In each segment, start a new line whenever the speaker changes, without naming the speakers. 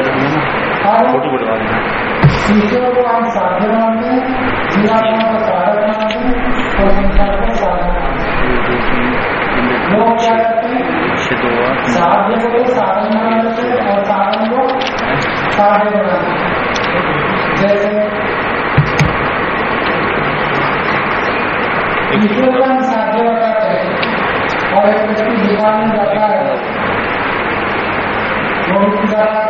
करते हैं साध्य को साधन बना देते हैं और साधन को साध्य बना देते हैं जैसे ईश्वर को हम साध्य बताते हैं और एक व्यक्ति जीवन में जाता है वो भी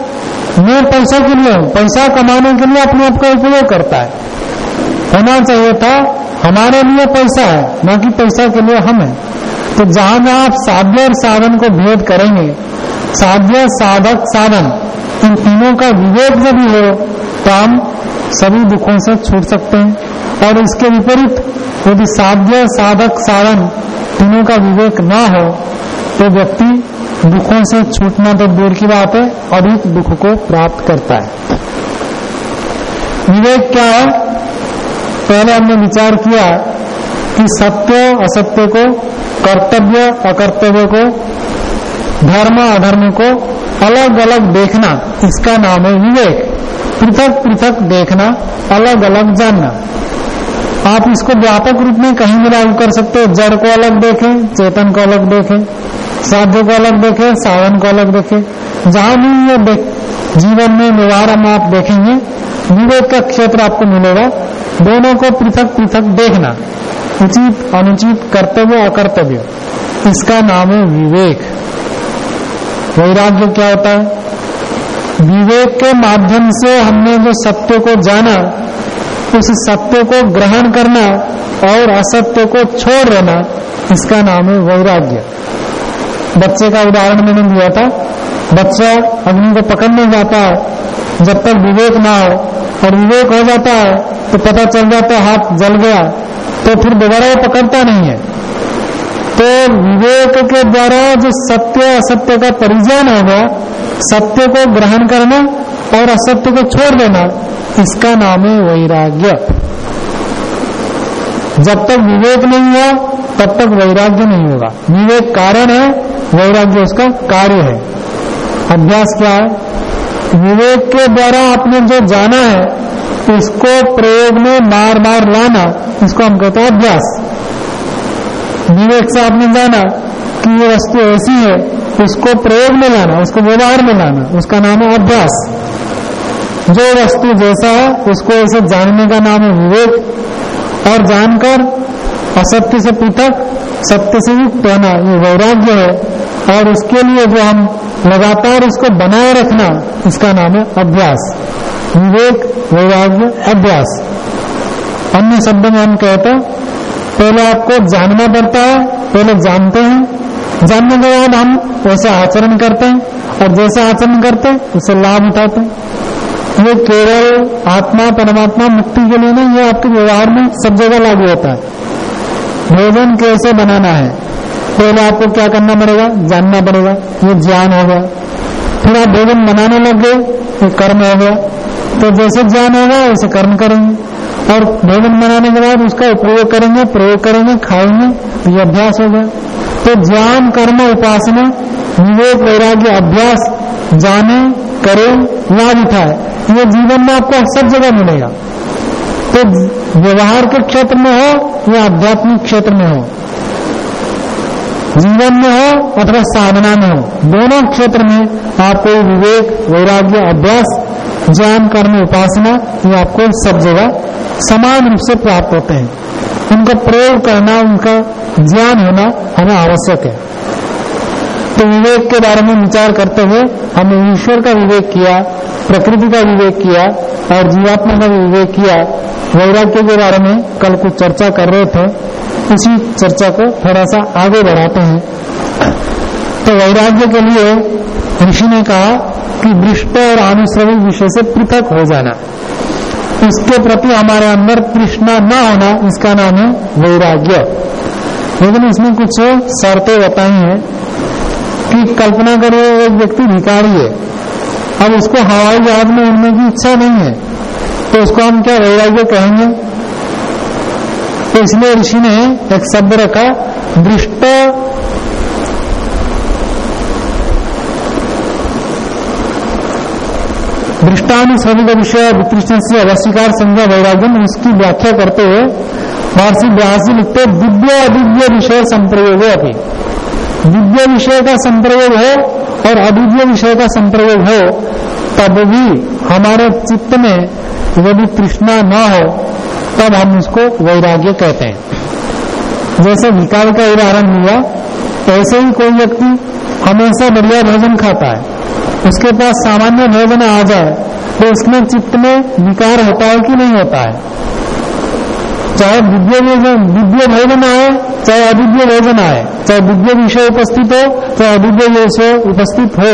मैं पैसा के लिए, पैसा कमाने के लिए अपने आप का उपयोग करता है। होना चाहिए था, हमारे लिए पैसा है, न कि पैसा के लिए हम है। तो जहाँ जहाँ आप साध्य और साधन को भेद करेंगे, साध्य, साधक, साधन, इन तीनों का विवेक जब हो तो हम सभी दुखों से छूट सकते हैं। और इसके विपरीत, यदि साध्य, साधक, साधन तीनों का विवेक ना हो तो व्यक्ति दुखों से छूटना तो दूर की बात है अधिक दुख को प्राप्त करता है। विवेक क्या है? पहले हमने विचार किया कि सत्य असत्य को, कर्तव्य, अकर्तव्य को, धर्म, अधर्म को अलग अलग देखना, इसका नाम है विवेक। पृथक पृथक देखना अलग अलग जानना। आप इसको व्यापक रूप में कहीं भी लागू कर सकते हो। जड़ को अलग देखें, चेतन को अलग देखें। साध्य को अलग देखे, सावन को अलग देखे। जहाँ भी ये देख- जीवन में में आप देखेंगे विवेक का क्षेत्र आपको मिलेगा। दोनों को पृथक पृथक देखना, उचित, अनुचित, कर्तव्य, अकर्तव्य। इसका नाम है विवेक। वैराग्य क्या होता है? विवेक के माध्यम से हमने जो सत्य को जाना, उस सत्य को ग्रहण करना और असत्य को छोड़ देना, इसका नाम है वैराग्य। बच्चे का उदाहरण मैंने दिया था। बच्चा अग्नि को पकड़ने जाता है, जब तक विवेक ना हो, और विवेक हो जाता है तो पता चल जाता है हाथ जल गया तो फिर दोबारा वो पकड़ता नहीं है। तो विवेक के द्वारा जो सत्य असत्य का परिजन होगा, सत्य को ग्रहण करना और असत्य को छोड़ देना, इसका नाम है वैराग्य। जब तक विवेक नहीं हुआ, तब तक वैराग्य नहीं होगा। विवेक कारण है वैराग्य उसका कार्य है। अभ्यास क्या है? विवेक के द्वारा आपने जो जाना है, उसको प्रयोग में बार बार लाना, इसको हम कहते हैं अभ्यास। विवेक से आपने जाना कि ये वस्तु ऐसी है, उसको प्रयोग में लाना, उसको व्यवहार में लाना, उसका नाम है अभ्यास। जो वस्तु जैसा है, उसको ऐसे जानने का नाम है विवेक, और जानकर असत्य से पृथक, सत्य से युक्त होना, ये वैराग्य है। और उसके लिए जो हम लगातार इसको बनाए रखना, इसका नाम है अभ्यास। विवेक, वैराग्य, अभ्यास। अन्य शब्द में हम कहते हैं, पहले आपको जानना पड़ता है, पहले जानते हैं। जानने के बाद हम वैसे आचरण करते हैं, और जैसे आचरण करते हैं, उससे लाभ उठाते हैं। ये केवल आत्मा, परमात्मा मुक्ति के लिए नहीं, ये आपके व्यवहार में सब जगह लागू होता है। भोजन कैसे बनाना है? पहले आपको क्या करना पड़ेगा? जानना पड़ेगा। ये ज्ञान हो गया। फिर आप भोजन बनाने लग गए, ये कर्म हो गया। तो जैसे ज्ञान होगा, वैसे कर्म करेंगे। और भोजन बनाने के बाद उसका उपयोग करेंगे, प्रयोग करेंगे, खाएँगे, ये अभ्यास हो गया। तो ज्ञान, कर्म, उपासना, विवेक, वैराग्य, अभ्यास, जाने, करे, लाभ उठाए, ये जीवन में आपको सब जगह मिलेगा। तो व्यवहार के क्षेत्र में हो या आध्यात्मिक क्षेत्र में हो जीवन में हो अथवा साधना में हो। दोनों क्षेत्र में आपको विवेक, वैराग्य, अभ्यास, ज्ञान, कर्म, उपासना, ये आपको सब जगह समान रूप से प्राप्त होते हैं। उनका प्रयोग करना, उनका ज्ञान होना हमें आवश्यक है। तो विवेक के बारे में विचार करते हुए हमने ईश्वर का विवेक किया, प्रकृति का विवेक किया और जीवात्मा का विवेक किया। वैराग्य के बारे में कल कुछ चर्चा कर रहे थे। उसी चर्चा को थोड़ा सा आगे बढ़ाते हैं। तो वैराग्य के लिए ऋषि ने कहा कि दृष्ट और अनुश्रविक विषय से पृथक हो जाना। इसके प्रति हमारे अंदर तृष्णा न होना इसका नाम है वैराग्य। लेकिन इसमें कुछ शर्तें बताई हैं कि कल्पना करो एक व्यक्ति भिकारी है। अब उसको हवाई जहाज़ में उड़ने की इच्छा नहीं है तो उसको हम क्या वैराग्य कहेंगे? तो इसलिए ऋषि ने एक शब्द रखा, दृष्ट। दृष्टानुश्रविक विषय वितृष्ण से अवस्वीकार संज्ञा वैराग्यम, उसकी व्याख्या करते हुए महर्षि व्यासी लिखते, दिव्य अदिव्य विषय संप्रयोग है अभी। दिव्य विषय का संप्रयोग हो और अदिव्य विषय का संप्रयोग हो, तब भी हमारे चित्त में यदि तृष्णा न हो तब हम उसको वैराग्य कहते हैं। जैसे विकार का उदाहरण हुआ, ऐसे ही कोई व्यक्ति हमेशा बढ़िया भोजन खाता है। उसके पास सामान्य भोजन आ जाए तो उसमें चित्त में विकार होता है कि नहीं होता है? चाहे दिव्य भोजन दिव्य भोजन आए, चाहे अदिव्य भोजन आए, चाहे दिव्य विषय उपस्थित हो, चाहे अदिव्य विषय उपस्थित हो,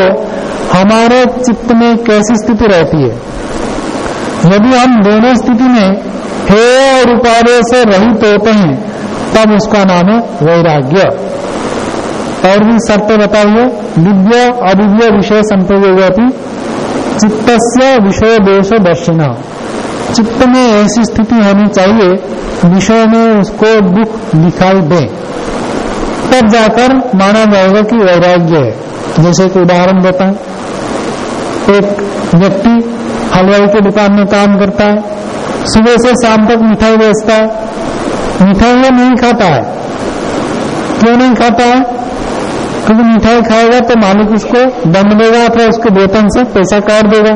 हमारे चित्त में कैसी स्थिति रहती है? यदि हम दोनों स्थिति में हे और उपादेय से रहित होते हैं, तब उसका नाम है वैराग्य। और भी शर्त बताइए दिव्य अदिव्य विषय संप्रयोग चित्त विषय दोष दर्शिना। चित्त में ऐसी स्थिति होनी चाहिए, विषय में उसको दुख दिखाई दे। तब जाकर माना जाएगा कि वैराग्य है। जैसे एक उदाहरण है। एक व्यक्ति हलवाई की दुकान में काम करता है सुबह से शाम तक मिठाई बेचता है। मिठाई नहीं खाता है। क्यों नहीं खाता है? क्योंकि मिठाई खाएगा तो मालिक उसको दंड देगा अथवा उसके वेतन से पैसा काट देगा।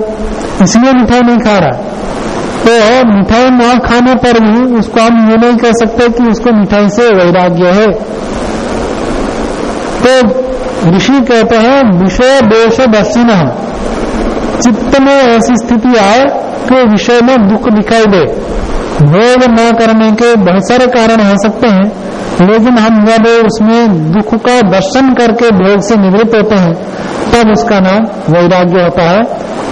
इसलिए मिठाई नहीं खा रहा। तो मिठाई न खाने पर भी उसको हम ये नहीं कह सकते कि उसको मिठाई से वैराग्य है। तो ऋषि कहते हैं, विषय दोष दर्शन चित्त में ऐसी स्थिति आए कि विषय में दुख दिखाई दे। भोग न करने के बहुत सारे कारण हो सकते हैं, लेकिन हम जब उसमें दुख का दर्शन करके भोग से निवृत्त होते हैं, तब उसका नाम वैराग्य होता है।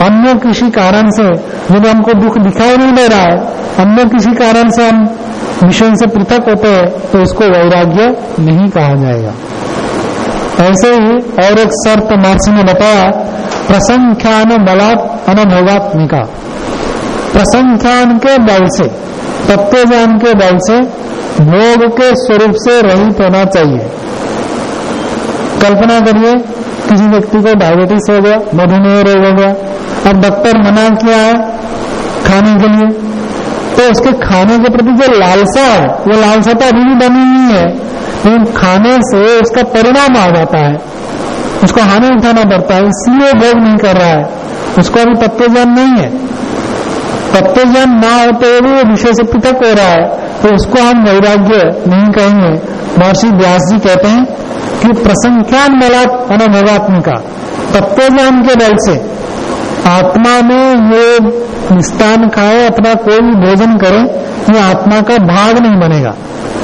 अन्य किसी कारण से जब हमको दुख दिखाई नहीं दे रहा है, अन्य किसी कारण से हम विषय से पृथक होते हैं तो उसको वैराग्य नहीं कहा जाएगा। ऐसे ही और एक शर्त महर्षि ने बताया प्रसंख्यान बलात् अनुभवात्मिका। प्रसंख्यान के बल से तत्व ज्ञान के बल से भोग के स्वरूप से रहित होना चाहिए। कल्पना करिए, किसी व्यक्ति को डायबिटीज़ हो गया, मधुमेह रोग हो गया, अब डॉक्टर मना किया है खाने के लिए तो उसके खाने के प्रति जो लालसा है, वो लालसा तो अभी भी बनी हुई है, लेकिन खाने से उसका परिणाम आ जाता है। उसको हानि उठाना पड़ता है, इसलिए भोग नहीं कर रहा है। उसको अभी तत्व ज्ञान नहीं है। तत्व ज्ञान ना होते हुए वो विषय से पृथक हो रहा है तो उसको हम वैराग्य नहीं कहेंगे। महर्षि व्यास जी कहते हैं कि प्रसंख्यान बलात् अनुभवात्मिका तत्व ज्ञान के बल से। आत्मा में ये निस्तान खाए, अपना कोई भोजन करे, ये आत्मा का भाग नहीं बनेगा।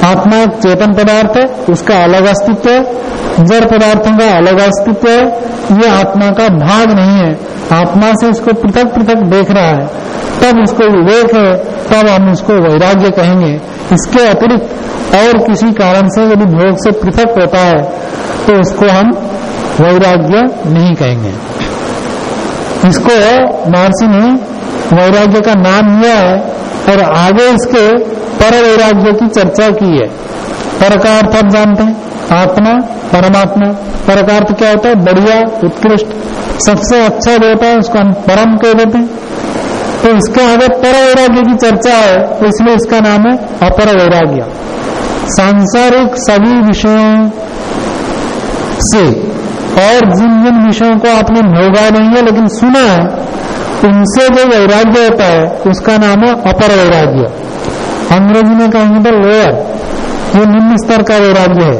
आत्मा एक चेतन पदार्थ है, उसका अलग अस्तित्व है, जड़ पदार्थों का अलग अस्तित्व है, ये आत्मा का भाग नहीं है। आत्मा से इसको पृथक पृथक देख रहा है। तब उसको विवेक है, तब हम उसको वैराग्य कहेंगे। इसके अतिरिक्त और किसी कारण से यदि भोग से पृथक होता है तो उसको हम वैराग्य नहीं कहेंगे। इसको महर्षि ने वैराग्य का नाम लिया है, और आगे इसके पर वैराग्य की चर्चा की है। पर का अर्थ आप जानते हैं, आत्मा, परमात्मा। पर का अर्थ क्या होता है? बढ़िया, उत्कृष्ट। सबसे अच्छा जो होता है, उसको हम परम कह देते हैं। तो इसके आगे पर वैराग्य की चर्चा है तो इसलिए इसका नाम है अपर वैराग्य सांसारिक सभी विषयों से और जिन जिन विषयों को आपने भोगा नहीं है, लेकिन सुना है, उनसे जो वैराग्य होता है, उसका नाम है अपर वैराग्य अंग्रेज़ी में कहेंगे तो लोअर। ये निम्न स्तर का वैराग्य है।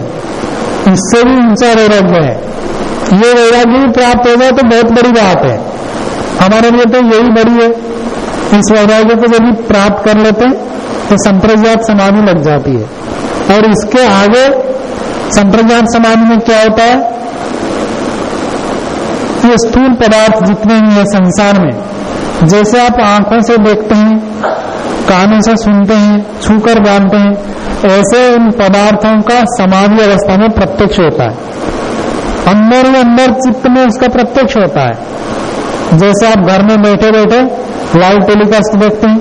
इससे भी ऊँचा वैराग्य है। ये वैराग्य भी प्राप्त हो जाए तो बहुत बड़ी बात है। हमारे लिए तो यही बड़ी है। इस वैराग्य को यदि प्राप्त कर लेते तो संप्रज्ञात समाधि लग जाती है। और इसके आगे संप्रज्ञात समाधि में क्या होता है? ये स्थूल पदार्थ जितने भी है संसार में, जैसे आप आँखों से देखते हैं कानों से सुनते हैं, छूकर जानते हैं, ऐसे इन पदार्थों का समाधि अवस्था में प्रत्यक्ष होता है। अंदर ही अंदर चित्त में उसका प्रत्यक्ष होता है। जैसे आप घर में बैठे बैठे लाइव टेलीकास्ट देखते हैं।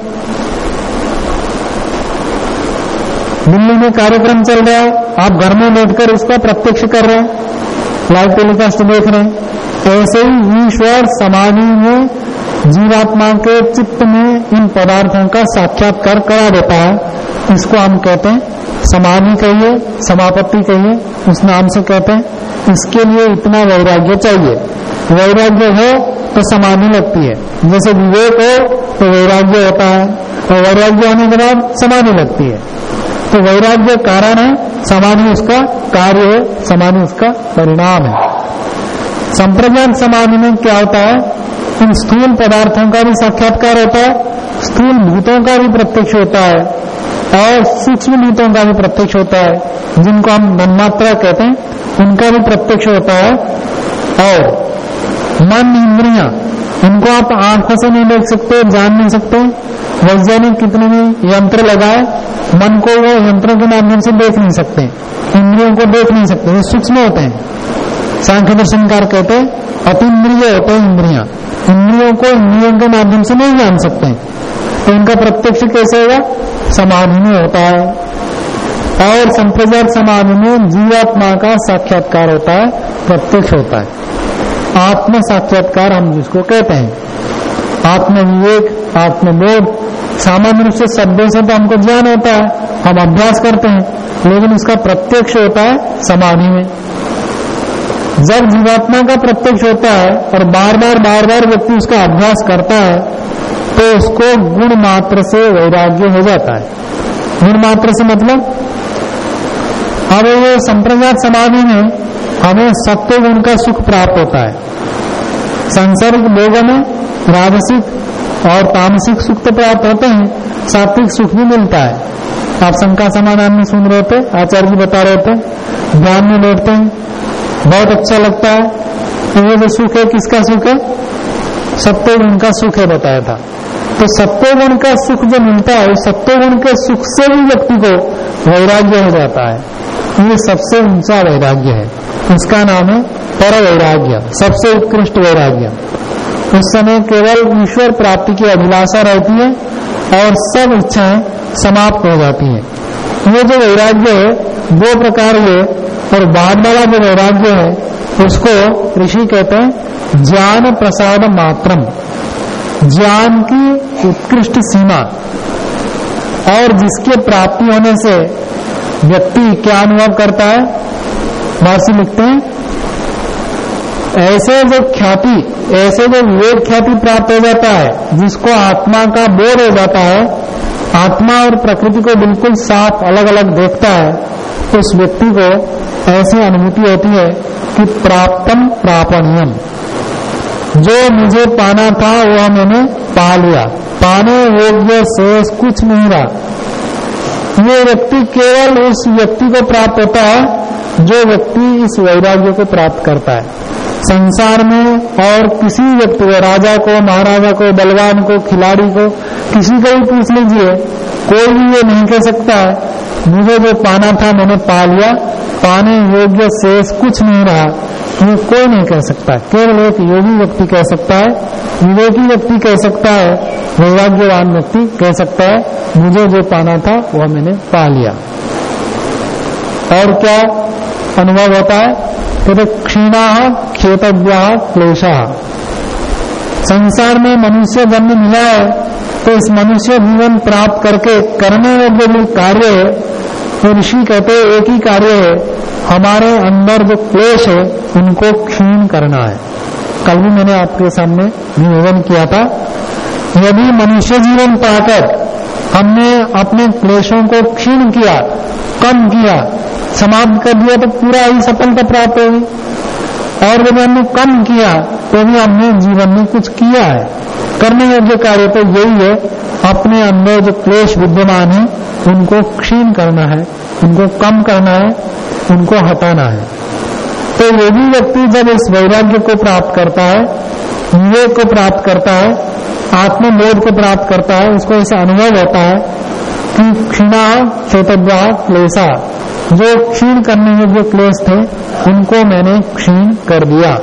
दिल्ली में कार्यक्रम चल रहा है, आप घर में बैठकर उसका प्रत्यक्ष कर रहे हैं, लाइव टेलीकास्ट देख रहे हैं। ऐसे ही ईश्वर समाधि में जीवात्मा के चित्त में इन पदार्थों का साक्षात्कार करा देता है। इसको हम कहते हैं समाधि कहिए, समापत्ति कहिए उस नाम से कहते हैं इसके लिए इतना वैराग्य चाहिए। वैराग्य हो तो समाधि लगती है। जैसे विवेक हो तो वैराग्य होता है। और वैराग्य होने के बाद समाधि लगती है। तो वैराग्य कारण है, समाधि उसका कार्य है, समाधि उसका परिणाम है। संप्रज्ञान समाधि में क्या होता है? इन स्थूल पदार्थों का भी साक्षात्कार होता है, स्थूल भूतों का भी प्रत्यक्ष होता है, और सूक्ष्म भूतों का भी प्रत्यक्ष होता है, जिनको हम मनमात्रा कहते हैं, उनका भी प्रत्यक्ष होता है, और मन, इंद्रिया इनको आप आँखों से नहीं देख सकते, जान नहीं सकते, वैज्ञानिक कितने भी यंत्र लगाए, मन को वो यंत्रों के माध्यम से देख नहीं सकते, इंद्रियों को देख नहीं सकते, वो सूक्ष्म होते हैं। सांख्य दर्शनकार कहते हैं अतिद्रिय होते हैं इंद्रिया। इंद्रियों को इंद्रियों के माध्यम से नहीं जान सकते हैं। तो इनका प्रत्यक्ष कैसे होगा? समाधि में होता है। और संप्रजात समाधि में जीवात्मा का साक्षात्कार होता है, प्रत्यक्ष होता है। आत्म साक्षात्कार हम जिसको कहते हैं। आत्मविवेक, आत्मबोध, सामान्य रूप से शब्दों से तो हमको ज्ञान होता है, हम अभ्यास करते हैं, लेकिन उसका प्रत्यक्ष होता है समाधि में। जब जीवात्मा का प्रत्यक्ष होता है और बार बार बार बार व्यक्ति उसका अभ्यास करता है तो उसको गुण मात्र से वैराग्य हो जाता है। गुण मात्र से मतलब? अब ये संप्रज्ञात समाधि में हमें सत्य गुण का सुख प्राप्त होता है। संसर्ग, लोगों में राजसिक और तामसिक सुख तो प्राप्त होते हैं, सात्विक सुख भी मिलता है। आप शंका समाधान में सुन रहे थे आचार्य जी बता रहे थे ध्यान में बैठते हैं बहुत अच्छा लगता है। तो ये जो सुख है, किसका सुख है? सत्य गुण का सुख है बताया था। तो सत्य गुण का सुख जो मिलता है सत्य गुण के सुख से भी व्यक्ति को वैराग्य हो जाता है। ये सबसे ऊँचा वैराग्य है। इसका नाम है पर वैराग्य सबसे उत्कृष्ट वैराग्य। उस समय केवल ईश्वर प्राप्ति की अभिलाषा रहती है और सब इच्छाएँ समाप्त हो जाती हैं। ये जो वैराग्य है, दो प्रकार ये और बाद वाला जो वैराग्य है, उसको ऋषि कहते हैं ज्ञान प्रसाद मात्रम। ज्ञान की उत्कृष्ट सीमा। और जिसके प्राप्ति होने से व्यक्ति क्या अनुभव करता है? महर्षि लिखते हैं, ऐसे जो ख्याति, ऐसे जो विवेक ख्याति प्राप्त हो जाता है, जिसको आत्मा का बोध हो जाता है, आत्मा और प्रकृति को बिल्कुल साफ़ अलग अलग देखता है, उस व्यक्ति को ऐसी अनुभूति होती है कि प्राप्तम प्रापणियम। जो मुझे पाना था, वह मैंने पा लिया। पाने योग्य शेष कुछ नहीं रहा। ये व्यक्ति केवल उस व्यक्ति को प्राप्त होता है, जो व्यक्ति इस वैराग्य को प्राप्त करता है। संसार में और किसी व्यक्ति को, राजा को, महाराजा को, बलवान को, खिलाड़ी को, किसी को भी पूछ लीजिए, कोई भी ये नहीं कह सकता है, मुझे जो पाना था, मैंने पा लिया। पाने योग्य शेष कुछ नहीं रहा ये कोई नहीं कह सकता। केवल एक योगी व्यक्ति कह सकता है, विवेकी व्यक्ति कह सकता है, वैराग्यवान व्यक्ति कह सकता है, मुझे जो पाना था, वह मैंने पा लिया। और क्या अनुभव होता है? कहते क्षीणा खेतव्या क्लेशा। संसार में मनुष्य जन्म मिला है तो इस मनुष्य जीवन प्राप्त करके करने योग्य जो कार्य तो ऋषि कहते एक ही कार्य है। हमारे अंदर जो क्लेश है, उनको क्षीण करना है। कल भी मैंने आपके सामने निवेदन किया था, यदि मनुष्य जीवन पाकर हमने अपने क्लेशों को क्षीण किया, कम किया, समाप्त कर दिया तो पूरा ही सफलता प्राप्त होगी। और यदि हमने कम किया तो भी हमने जीवन में कुछ किया है। करने योग्य कार्य तो यही है, अपने अंदर जो क्लेश विद्यमान है, उनको क्षीण करना है, उनको कम करना है, उनको हटाना है। तो यदि व्यक्ति जब इस वैराग्य को प्राप्त करता है, विवेक को प्राप्त करता है, आत्मबोध को प्राप्त करता है, उसको ऐसा अनुभव होता है कि क्षीणा, चैतव्या, क्लेशा। जो क्षीण करने योग्य क्लेश थे, उनको मैंने क्षीण कर दिया।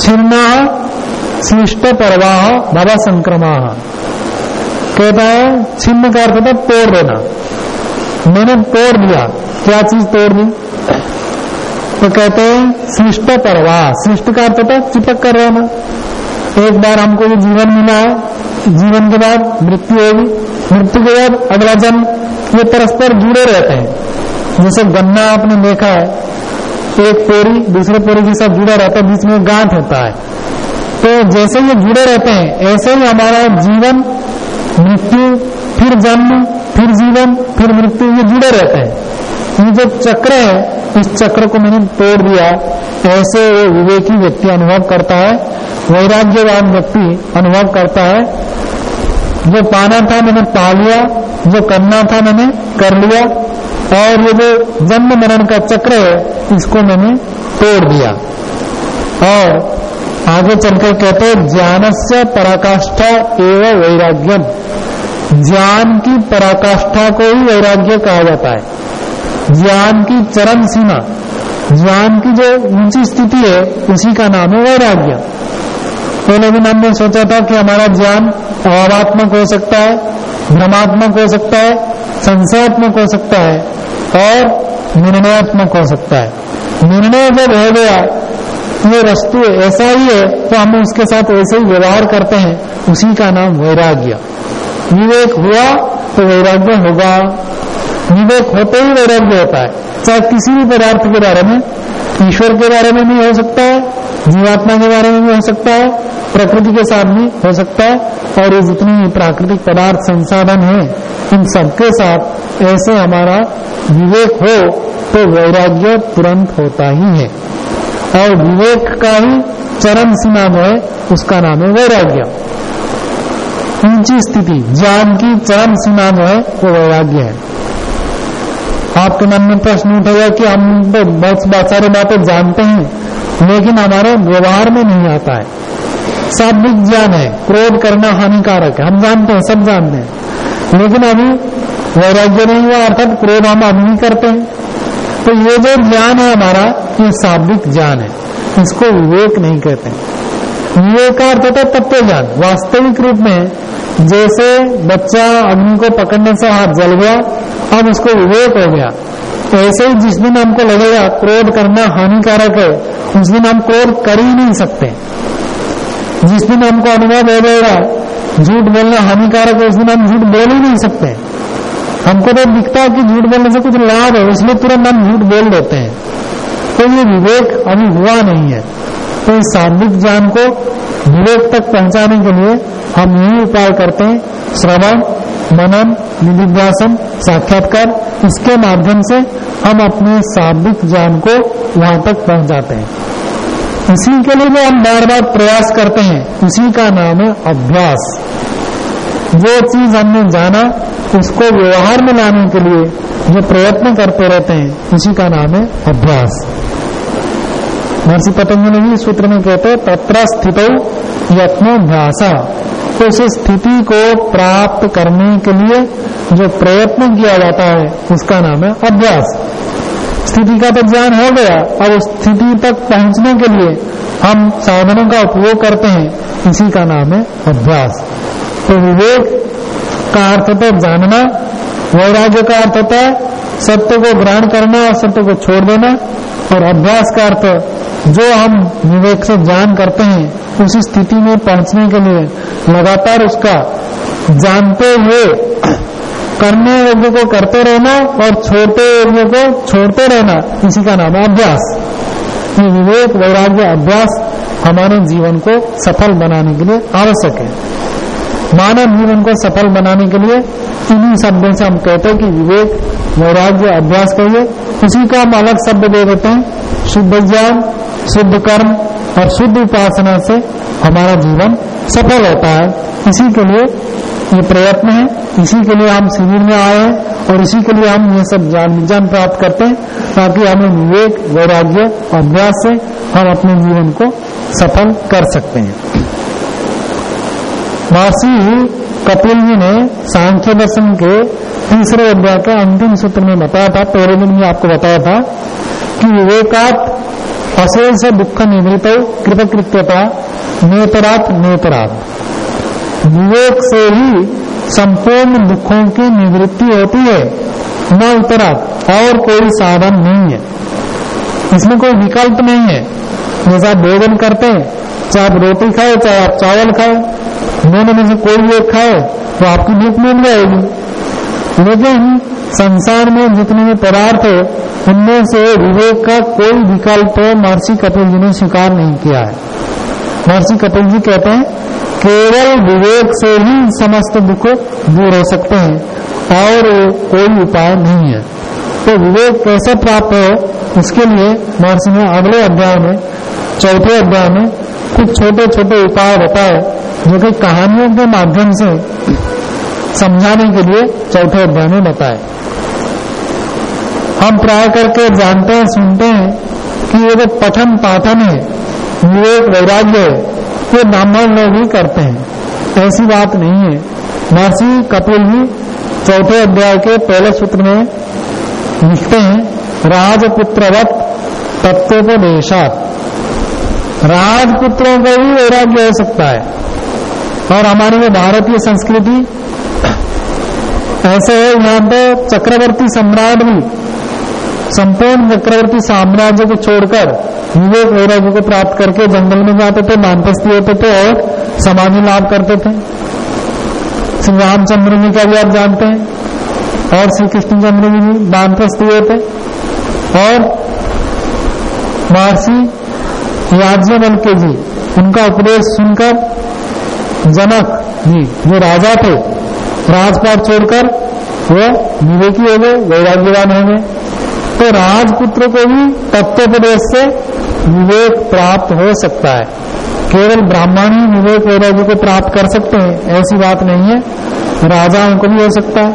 छिन्ना सृष्ट परवाह, भव संक्रमा। कहता है, छिन्न का अर्थ था तोड़ देना। मैंने तोड़ दिया। क्या चीज़ तोड़ दी? तो कहते हैं सृष्ट परवाह। सृष्ट का अर्थ था चिपक कर रहना। एक बार हमको ये जीवन मिला है, जीवन के बाद मृत्यु होगी। मृत्यु के बाद अगला जन्म, ये परस्पर जुड़े रहते हैं। जैसे गन्ना आपने देखा है, एक पोरी, दूसरे पोरी के साथ जुड़ा रहता है, बीच में गांठ होता है। तो जैसे ये जुड़े रहते हैं, ऐसे ही हमारा जीवन, मृत्यु, फिर जन्म, फिर जीवन, फिर मृत्यु, ये जुड़े रहते हैं। ये जो चक्र है, इस चक्र को मैंने तोड़ दिया ऐसे वो विवेकी व्यक्ति अनुभव करता है, वैराग्यवान व्यक्ति अनुभव करता है। जो पाना था मैंने पा लिया, जो करना था मैंने कर लिया। और ये जो जन्म मरण का चक्र है, इसको मैंने तोड़ दिया। और आगे चलकर कहते हैं ज्ञान से पराकाष्ठा एवं वैराग्यम। ज्ञान की पराकाष्ठा को ही वैराग्य कहा जाता है। ज्ञान की चरम सीमा, ज्ञान की जो ऊँची स्थिति है, उसी का नाम है वैराग्य। पहले दिन हमने सोचा था कि हमारा ज्ञान अभावात्मक हो सकता है, भ्रमात्मक हो सकता है संशयात्मक हो सकता है और निर्णयात्मक हो सकता है। निर्णय जब हो गया, ये वस्तु ऐसा ही है तो हम उसके साथ ऐसे ही व्यवहार करते हैं, उसी का नाम वैराग्य। विवेक हुआ तो वैराग्य होगा। विवेक होते ही वैराग्य होता है। चाहे किसी भी पदार्थ के बारे में, ईश्वर के बारे में भी हो सकता है, जीवात्मा के बारे में भी हो सकता है प्रकृति के साथ भी हो सकता है और ये जितनी प्राकृतिक पदार्थ संसाधन है, इन सबके साथ ऐसे हमारा विवेक हो तो वैराग्य तुरंत होता ही है। और विवेक का ही चरम सीमा है, उसका नाम है वैराग्य। ऊँची स्थिति, ज्ञान की चरम सीमा है, वो वैराग्य है। आपके मन में प्रश्न उठेगा कि हम तो बहुत सारे बातें जानते हैं, लेकिन हमारे व्यवहार में नहीं आता है। शाब्दिक ज्ञान है। क्रोध करना हानिकारक है। हम जानते हैं, सब जानते हैं। लेकिन अभी वैराग्य नहीं हुआ, अर्थात क्रोध हम अभी नहीं करते हैं। तो ये जो ज्ञान है हमारा, ये शाब्दिक ज्ञान है। इसको विवेक नहीं कहते विवेक का अर्थ होता है तत्व ज्ञान। वास्तविक रूप में जैसे बच्चा अग्नि को पकड़ने से हाथ जल गया, अब उसको विवेक हो गया। ऐसे ही जिस दिन हमको लगेगा, क्रोध करना हानिकारक है, उस दिन हम क्रोध कर ही नहीं सकते। जिस दिन हमको अनुभव हो जाएगा, झूठ बोलना हानिकारक है, उस दिन हम झूठ बोल ही नहीं सकते। हमको तो दिखता है कि झूठ बोलने से कुछ लाभ है, इसलिए तुरंत हम झूठ बोल देते हैं। तो ये विवेक अभी हुआ नहीं है। तो इस शाब्दिक ज्ञान को विवेक तक पहुँचाने के लिए हम यही उपाय करते हैं। श्रवण, मनन, निधिध्यासन, साक्षात्कार, इसके माध्यम से हम अपने शाब्दिक ज्ञान को वहाँ तक पहुँच जाते हैं। इसी के लिए हम बार बार प्रयास करते हैं। उसी का नाम है अभ्यास। जो चीज़ हमने जाना, उसको व्यवहार में लाने के लिए जो प्रयत्न करते रहते हैं, उसी का नाम है अभ्यास। महर्षि पतंजलि भी सूत्र में कहते हैं, तत्र स्थित यत्नोभ्यासा तो उस स्थिति को प्राप्त करने के लिए जो प्रयत्न किया जाता है, उसका नाम है अभ्यास। स्थिति का तो ज्ञान हो गया। अब उस स्थिति तक पहुँचने के लिए हम साधनों का उपयोग करते हैं। इसी का नाम है अभ्यास। तो विवेक का अर्थ है जानना, वैराग्य का अर्थ होता है सत्य को ग्रहण करना और सत्य को छोड़ देना। और अभ्यास का अर्थ, जो हम विवेक से ज्ञान करते हैं, उस स्थिति में पहुँचने के लिए लगातार उसका जानते हुए करने योग्य को करते रहना और छोड़ते योग्य को छोड़ते रहना। इसी का नाम है अभ्यास। ये विवेक, वैराग्य, अभ्यास हमारे जीवन को सफल बनाने के लिए आवश्यक है। मानव जीवन को सफल बनाने के लिए इन्हीं शब्दों से हम कहते हैं कि विवेक, वैराग्य, अभ्यास करिए उसी का हम अलग शब्द दे देते हैं। शुद्ध ज्ञान, शुद्ध कर्म और शुद्ध उपासना से हमारा जीवन सफल होता है। इसी के लिए ये प्रयत्न है। इसी के लिए हम शिविर में आए हैं और इसी के लिए हम ये सब ज्ञान विज्ञान प्राप्त करते हैं ताकि हमें विवेक, वैराग्य अभ्यास से हम अपने जीवन को सफल कर सकते हैं। महर्षि कपिल जी ने सांख्य दर्शन के तीसरे अध्याय के अंतिम सूत्र में बताया था, पहले दिन में आपको बताया था कि विवेकात अशेष दुख निवृत कृतकृत्यता नेतरात नेतरात। विवेक से ही संपूर्ण दुखों की निवृत्ति होती है। न उतरा, और कोई साधन नहीं है। इसमें कोई विकल्प नहीं है। जैसा भोजन करते हैं, चाहे आप रोटी खाए चाहे आप चावल खाए दोनों में से कोई एक खाए तो आपकी भूख मिल जाएगी। लेकिन संसार में जितने भी पदार्थ है, उनमें से विवेक का कोई विकल्प महर्षि कपिल जी ने स्वीकार नहीं किया है। महर्षि कपिल जी कहते हैं केवल विवेक से ही समस्त दुख दूर हो सकते हैं, और कोई उपाय नहीं है। तो विवेक कैसे प्राप्त हो, उसके लिए महर्षि ने अगले अध्याय में, चौथे अध्याय में कुछ छोटे छोटे उपाय बताए, जो कि कहानियों के माध्यम से समझाने के लिए चौथे अध्याय में बताए। हम प्राय करके जानते हैं, सुनते हैं कि ये जो पठन पाठन है विवेक वैराग्य है। ये ब्राह्मण लोग ही करते हैं। ऐसी बात नहीं है। महर्षि कपिल जी चौथे अध्याय के पहले सूत्र में लिखते हैं, राजपुत्रवत तत्वोपदेशात। राजपुत्रों को भी वैराग्य हो सकता है। और हमारी वो भारतीय संस्कृति ऐसे है, यहाँ पे चक्रवर्ती सम्राट भी, संपूर्ण चक्रवर्ती साम्राज्य को छोड़कर विवेक वैराग्य को प्राप्त करके जंगल में जाते थे मानपस्थी होते थे और समाधि लाभ करते थे। श्री रामचंद्र जी का भी आप जानते हैं। और श्री कृष्णचंद्र जी भी वानप्रस्थी होते। और महर्षि याज्ञवल्के जी, उनका उपदेश सुनकर जनक जी, जो राजा थे, राजपाट छोड़कर वो विवेकी हो गए, वैराग्यवान हो गए। तो राजपुत्र को भी तत्वोपदेश से विवेक प्राप्त हो सकता है। केवल ब्राह्मण ही विवेक वैराग्य को प्राप्त कर सकते हैं, ऐसी बात नहीं है। राजाओं को भी हो सकता है।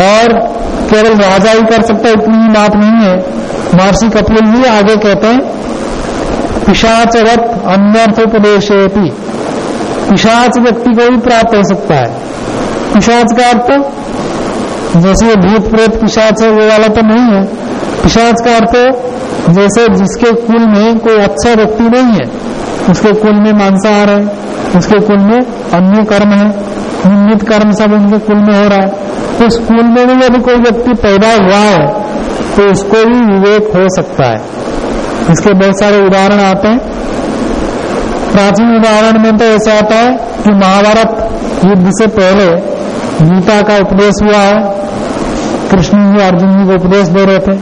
और केवल राजा ही कर सकता है, इतनी ही बात नहीं है। महर्षि कपिल जी आगे कहते हैं, पिशाचवत अन्यर्थोपदेशेपी पिशाच व्यक्ति को भी प्राप्त हो सकता है। पिशाच का अर्थ जैसे भूत प्रेत पिशाच है वो वाला तो नहीं है। पिशाच का अर्थ जैसे जिसके कुल में कोई अच्छा व्यक्ति नहीं है, उसके कुल में मांसाहार है, उसके कुल में अन्य कर्म है निमित कर्म सब उनके कुल में हो रहा है। तो उस कुल में भी यदि कोई व्यक्ति पैदा हुआ है तो उसको भी विवेक हो सकता है। इसके बहुत सारे उदाहरण आते हैं। प्राचीन उदाहरण में तो ऐसा आता है कि महाभारत युद्ध से पहले गीता का उपदेश हुआ है कृष्ण जी, अर्जुन जी को उपदेश दे रहे थे।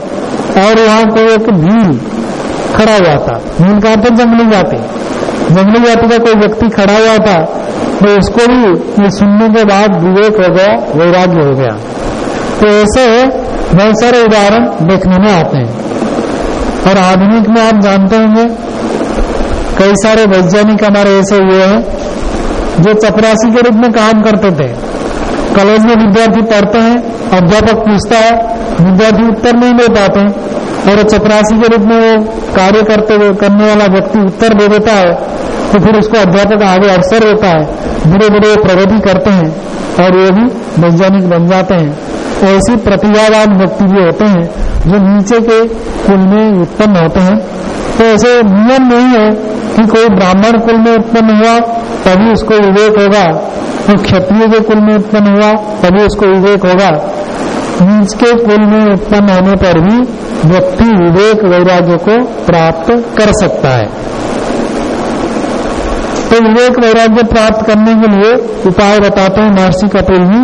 और वहाँ कोई एक भील खड़ा हुआ था। भील का तो जंगली जाति। जंगली जाति का कोई व्यक्ति खड़ा हुआ था तो उसको भी ये सुनने के बाद विवेक हो गया, वैराग्य हो गया। तो ऐसे बहुत सारे उदाहरण देखने में आते हैं। और आधुनिक में आप जानते होंगे, कई सारे वैज्ञानिक हमारे ऐसे हुए हैं, जो चपरासी के रूप में काम करते थे। कॉलेज में विद्यार्थी पढ़ते हैं अध्यापक पूछता है, विद्यार्थी, उत्तर नहीं दे पाते और चपरासी के रूप में वो कार्य करते हुए, करने वाला व्यक्ति उत्तर दे देता है तो फिर उसको अध्यापक आगे अवसर होता है। बड़े बड़े प्रगति करते हैं और ये भी वैज्ञानिक बन जाते हैं। ऐसी प्रतिभावान व्यक्ति भी होते हैं, जो नीचे के कुल में उत्पन्न होते हैं। तो ऐसे नियम नहीं है कि कोई ब्राह्मण कुल में उत्पन्न हुआ, तभी उसको विवेक होगा। कोई क्षत्रिय के कुल में उत्पन्न हुआ, तभी उसको विवेक होगा। नीच के कुल में उत्पन्न होने पर भी व्यक्ति विवेक वैराग्य को प्राप्त कर सकता है। तो विवेक वैराग्य प्राप्त करने के लिए उपाय बताते हैं महर्षि कपिल जी।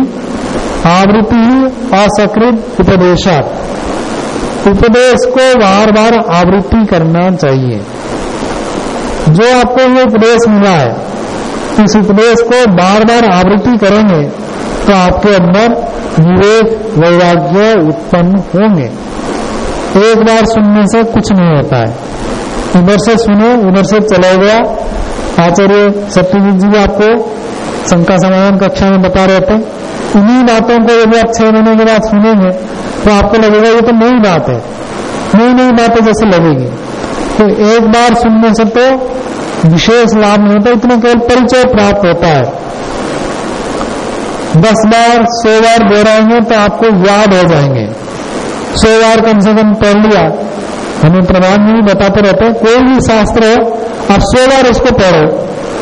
आवृत्ति ही असकृत उपदेशा उपदेश को बार बार आवृत्ति करना चाहिए। जो आपको ये उपदेश मिला है, इस उपदेश को बार बार आवृत्ति करेंगे तो आपके अंदर विवेक वैराग्य उत्पन्न होंगे। एक बार सुनने से कुछ नहीं होता है। इधर से सुने, उधर से चला गया। आचार्य सत्यजीत जी आपको शंका समाधान कक्षा में बता रहे थे। इन्हीं बातों को यदि आप छह महीने के बाद सुनेंगे तो आपको लगेगा ये तो नई बात है। नई नई बातें जैसे लगेगी। तो एक बार सुनने से तो विशेष लाभ नहीं होता, इतना केवल परिचय प्राप्त होता है। दस बार, सौ बार दोहराएँगे तो आपको याद हो जाएँगे। सौ बार कम से कम पढ़ लिया। हमें प्रधान नहीं बताते रहते। कोई भी शास्त्र हो, आप सौ बार उसको पढ़ो।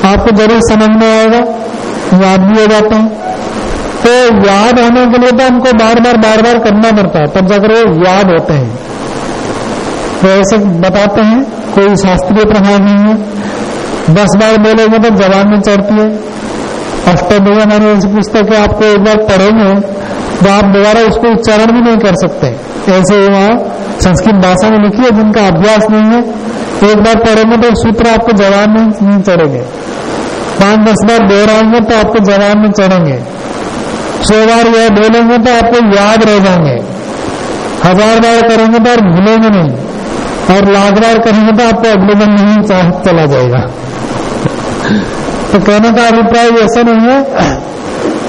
आपको ज़रूर समझ में आएगा। याद भी हो जाते हैं। तो याद होने के लिए तो हमको बार बार बार बार करना पड़ता है। तब जाकर वो याद होते हैं। तो ऐसे बताते हैं, कोई शास्त्रीय प्रभाव नहीं है। दस बार बोलेंगे तो जवान में चढ़ती है। अष्टोदय हमारी ऐसी पुस्तक है आपको एक बार पढ़ेंगे तो आप दोबारा उसको उच्चारण भी नहीं कर सकते। ऐसे वहाँ संस्कृत भाषा में लिखी है, जिनका अभ्यास नहीं है, एक बार पढ़ेंगे तो सूत्र आपको जवान में नहीं चढ़ेंगे। पाँच, दस बार दोहराएँगे तो आपको जवान में चढ़ेंगे। सौ बार यह बोलेंगे तो आपको याद रह जाएँगे। हज़ार बार करेंगे तो और भूलेंगे नहीं। और लाख बार करेंगे तो आपको अगले दिन नहीं चला जाएगा। तो कहने का अभिप्राय ऐसा नहीं है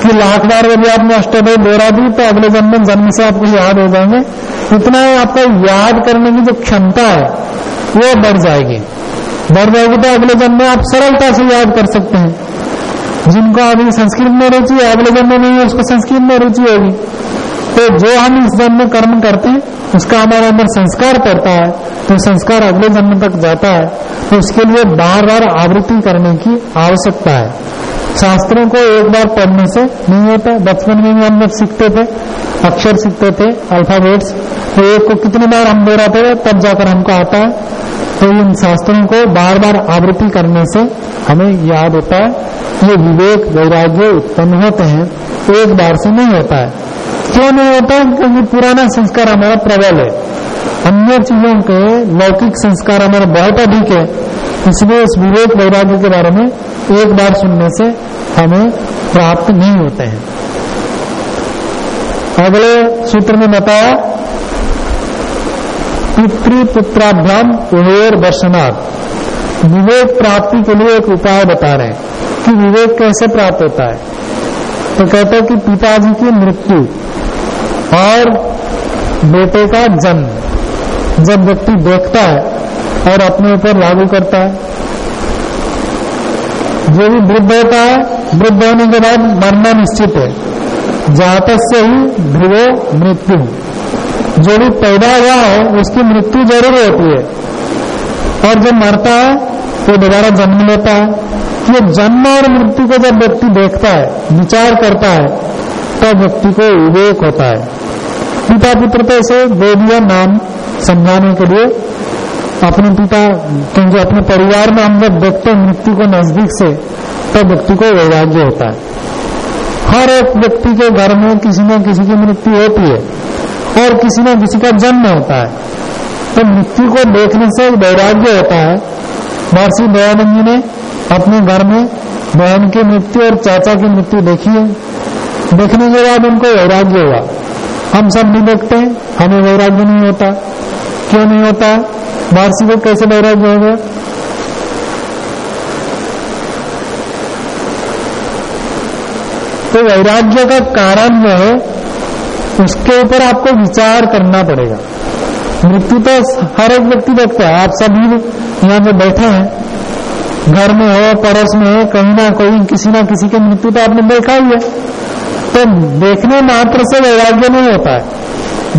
कि लाख बार यदि आपने अष्टोदय दोहरा दी तो अगले जन्म में जन्म से आपको याद हो जाएँगे। इतना आपको याद करने की जो क्षमता है, वो बढ़ जाएगी। बढ़ जाएगी तो अगले जन्म में आप सरलता से याद कर सकते हैं। जिनको अभी संस्कृत में रुचि है, अगले जन्म में नहीं उसको संस्कृत में रुचि होगी। तो जो हम इस जन्म में कर्म करते हैं, उसका हमारे अंदर संस्कार पड़ता है तो संस्कार अगले जन्म तक जाता है तो उसके लिए बार बार आवृत्ति करने की आवश्यकता है। शास्त्रों को एक बार पढ़ने से नहीं होता, बचपन में भी हम लोग सीखते थे, अक्षर सीखते थे अल्फाबेट्स तो एक को कितनी बार हम दोहराते थे, तब जाकर हमको आता है। तो इन शास्त्रों को बार बार आवृत्ति करने से हमें याद होता है, ये विवेक, वैराग्य उत्पन्न होते हैं, एक बार से नहीं होता है। क्यों नहीं होता? क्योंकि पुराना संस्कार हमारा प्रबल है। अन्य चीज़ों के लौकिक संस्कार हमारे बहुत अधिक है। इसलिए इस विवेक वैराग्य के बारे में एक बार सुनने से हमें प्राप्त नहीं होते हैं। अगले सूत्र में बताया, पितृपुत्राभ्याम उहेर दर्शनार्थ विवेक प्राप्ति के लिए एक उपाय बता रहे हैं कि विवेक कैसे प्राप्त होता है? तो कहते हैं कि पिताजी की मृत्यु। और बेटे का जन्म। जब व्यक्ति देखता है और अपने ऊपर लागू करता है। जो भी वृद्ध होता है, वृद्ध होने के बाद मरना निश्चित है। जात से ही ध्रुवो मृत्यु। जो भी पैदा हुआ है, उसकी मृत्यु ज़रूर होती है। और जब मरता है तो दोबारा जन्म लेता है। ये जन्म और मृत्यु को जब व्यक्ति देखता है, विचार करता है तो व्यक्ति को विवेक होता है। पिता पुत्र तो ऐसे दे दिया नाम समझाने के लिए अपने पिता, क्योंकि अपने परिवार में हम जब देखते हैं मृत्यु को नज़दीक से तो व्यक्ति को वैराग्य होता है। हर एक व्यक्ति के घर में किसी न किसी की मृत्यु होती है, और किसी न किसी का जन्म होता है। तो मृत्यु को देखने से वैराग्य होता है। महर्षि दयानंद जी ने अपने घर में बहन की मृत्यु और चाचा की मृत्यु देखी है। देखने के बाद उनको वैराग्य हुआ। हम सब नहीं देखते, हमें वैराग्य नहीं होता। क्यों नहीं होता? महर्षि को कैसे वैराग्य हो गया तो वैराग्य का कारण जो है, उसके ऊपर आपको विचार करना पड़ेगा। मृत्यु तो हर एक व्यक्ति देखता है। आप सभी यहाँ पे बैठे हैं, घर में हो, पड़ोस में हो, कहीं ना कहीं किसी ना किसी की मृत्यु तो आपने देखा ही है। तो देखने मात्र से वैराग्य नहीं होता है।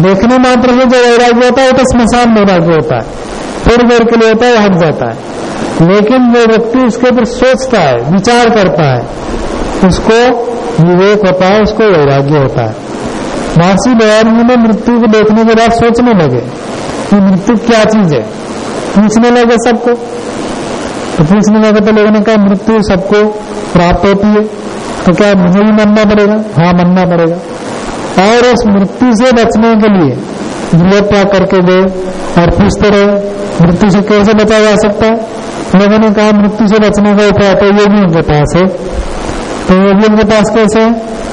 देखने मात्र से जो वैराग्य होता है, वो तो स्मशान वैराग्य होता है। थोड़ी देर के लिए होता है, हट जाता है। लेकिन जो व्यक्ति उसके ऊपर सोचता है, विचार करता है। उसको विवेक होता है, उसको वैराग्य होता है। महर्षि दयानंद में मृत्यु को देखने के बाद सोचने लगे कि मृत्यु क्या चीज़ है। पूछने लगे सबको। तो पूछने लगे तो लोगों ने कहा, मृत्यु सबको प्राप्त होती है। तो क्या मुझे भी मरना पड़ेगा। हाँ मरना पड़ेगा। और उस मृत्यु से बचने के लिए गृह त्याग करके गए और पूछते रहे। मृत्यु से कैसे बचा जा सकता है? लोगों ने कहा, मृत्यु से बचने का उपाय तो योगियों के पास है। तो योगियों के पास कैसे है?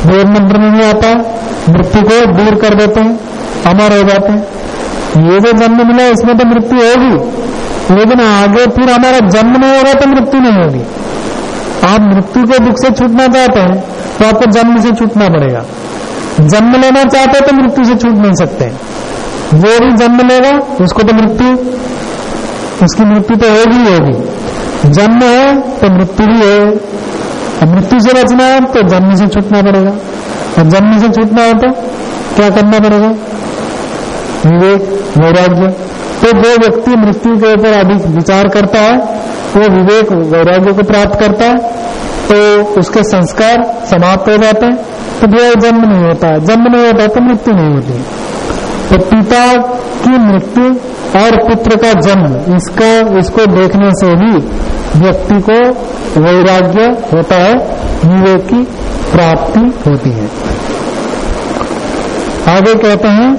वेद मंत्र में नहीं आता मृत्यु को दूर कर देते हैं, अमर हो जाते हैं। ये जो जन्म मिला, इसमें तो मृत्यु होगी। लेकिन आगे फिर हमारा जन्म नहीं होगा तो मृत्यु नहीं होगी। आप मृत्यु के दुख से छूटना चाहते हैं तो आपको जन्म से छूटना पड़ेगा। जन्म लेना चाहते हैं तो मृत्यु से छूट नहीं सकते। जो भी जन्म लेगा, उसको तो मृत्यु, उसकी मृत्यु तो होगी होगी। जन्म है तो मृत्यु भी है। मृत्यु से बचना है तो जन्म से छूटना पड़ेगा। और जन्म से छूटना है तो क्या करना पड़ेगा? विवेक, वैराग्य। तो जो व्यक्ति मृत्यु के ऊपर अधिक विचार करता है, वो विवेक, वैराग्य को प्राप्त करता है। उसके संस्कार समाप्त हो जाते हैं तो फिर जन्म नहीं होता है। जन्म नहीं होता तो मृत्यु नहीं होती। तो पिता की मृत्यु और पुत्र का जन्म, इसका, इसको देखने से ही व्यक्ति को वैराग्य होता है विवेक की प्राप्ति होती है। आगे कहते हैं,